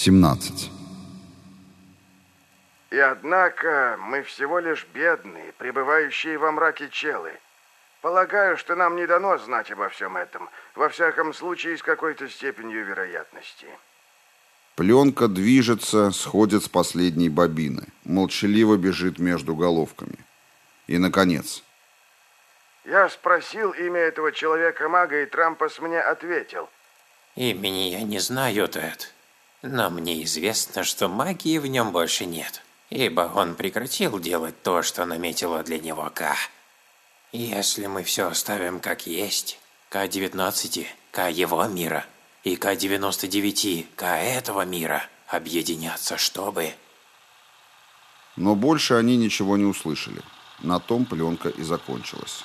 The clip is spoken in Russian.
17. И однако мы всего лишь бедные, пребывающие во мраке челы. Полагаю, что нам не дано знать обо всем этом, во всяком случае с какой-то степенью вероятности. Пленка движется, сходит с последней бобины, молчаливо бежит между головками. И, наконец... Я спросил имя этого человека-мага, и Трампас мне ответил. Имени я не знаю, Тед. Но мне известно, что магии в нем больше нет, ибо он прекратил делать то, что наметила для него К. Если мы все оставим как есть, К-19, К его мира и К-99, К этого мира объединятся, чтобы... Но больше они ничего не услышали. На том пленка и закончилась.